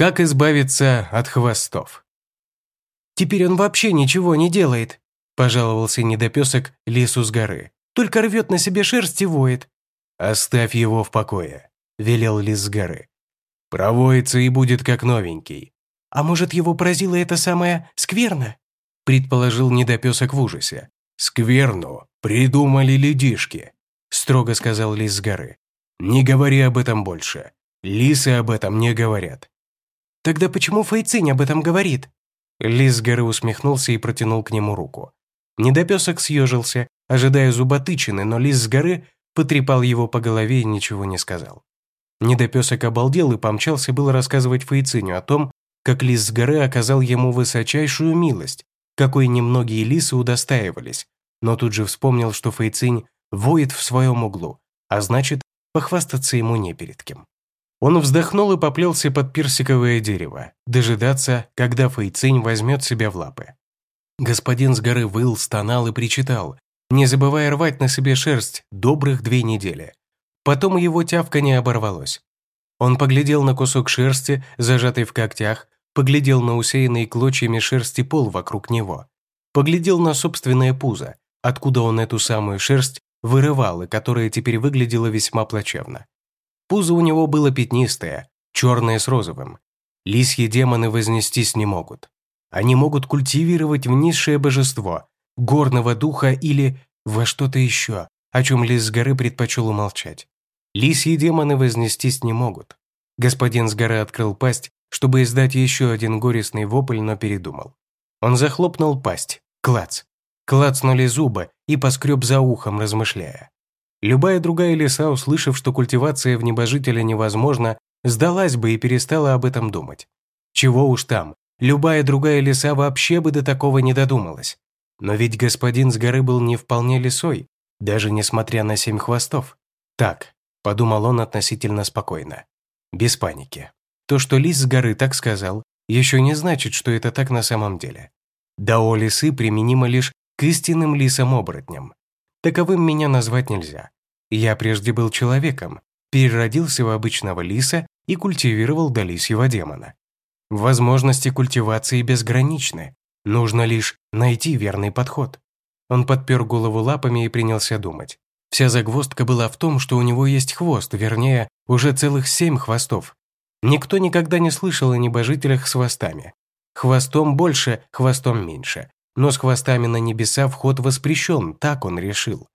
Как избавиться от хвостов? «Теперь он вообще ничего не делает», – пожаловался недопесок лису с горы. «Только рвет на себе шерсть и воет». «Оставь его в покое», – велел лис с горы. «Провоится и будет как новенький». «А может, его поразило это самое скверно?» – предположил недопесок в ужасе. «Скверну придумали ледишки», – строго сказал лис с горы. «Не говори об этом больше. Лисы об этом не говорят. «Тогда почему Фейцинь об этом говорит?» Лис горы усмехнулся и протянул к нему руку. Недопесок съежился, ожидая зуботычины, но лис с горы потрепал его по голове и ничего не сказал. Недопесок обалдел и помчался было рассказывать Фейциню о том, как лис с горы оказал ему высочайшую милость, какой немногие лисы удостаивались, но тут же вспомнил, что Фейцинь воет в своем углу, а значит, похвастаться ему не перед кем. Он вздохнул и поплелся под персиковое дерево, дожидаться, когда Фэйцинь возьмет себя в лапы. Господин с горы выл, стонал и причитал, не забывая рвать на себе шерсть добрых две недели. Потом его тявка не оборвалось. Он поглядел на кусок шерсти, зажатый в когтях, поглядел на усеянный клочьями шерсти пол вокруг него, поглядел на собственное пузо, откуда он эту самую шерсть вырывал и которая теперь выглядела весьма плачевно. Пузо у него было пятнистое, черное с розовым. Лисьи демоны вознестись не могут. Они могут культивировать в низшее божество, горного духа или во что-то еще, о чем лис с горы предпочел умолчать. Лисьи демоны вознестись не могут. Господин с горы открыл пасть, чтобы издать еще один горестный вопль, но передумал. Он захлопнул пасть. Клац. Клацнули зубы и поскреб за ухом, размышляя. Любая другая лиса, услышав, что культивация в небожителя невозможна, сдалась бы и перестала об этом думать. Чего уж там, любая другая лиса вообще бы до такого не додумалась. Но ведь господин с горы был не вполне лисой, даже несмотря на семь хвостов. Так, подумал он относительно спокойно. Без паники. То, что лис с горы так сказал, еще не значит, что это так на самом деле. Дао лисы применимо лишь к истинным лисам-оборотням. Таковым меня назвать нельзя. Я прежде был человеком, переродился в обычного лиса и культивировал до лисьего демона. Возможности культивации безграничны. Нужно лишь найти верный подход. Он подпер голову лапами и принялся думать. Вся загвоздка была в том, что у него есть хвост, вернее, уже целых семь хвостов. Никто никогда не слышал о небожителях с хвостами. Хвостом больше, хвостом меньше но с хвостами на небеса вход воспрещен, так он решил.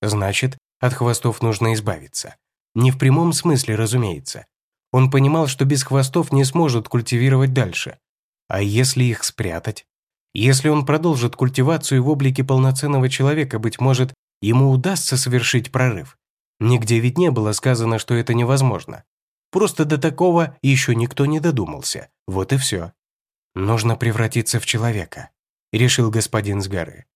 Значит, от хвостов нужно избавиться. Не в прямом смысле, разумеется. Он понимал, что без хвостов не сможет культивировать дальше. А если их спрятать? Если он продолжит культивацию в облике полноценного человека, быть может, ему удастся совершить прорыв. Нигде ведь не было сказано, что это невозможно. Просто до такого еще никто не додумался. Вот и все. Нужно превратиться в человека решил господин с горы.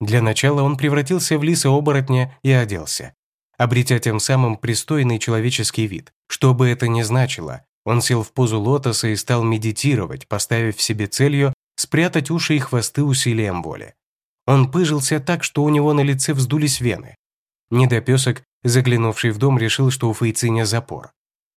Для начала он превратился в лиса-оборотня и оделся, обретя тем самым пристойный человеческий вид. Что бы это ни значило, он сел в позу лотоса и стал медитировать, поставив себе целью спрятать уши и хвосты усилием воли. Он пыжился так, что у него на лице вздулись вены. Недопесок, заглянувший в дом, решил, что у Фейциня запор.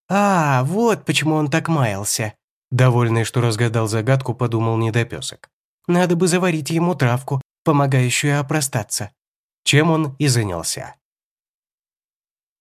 «А, вот почему он так маялся», Довольный, что разгадал загадку, подумал недопесок. Надо бы заварить ему травку, помогающую опростаться. Чем он и занялся.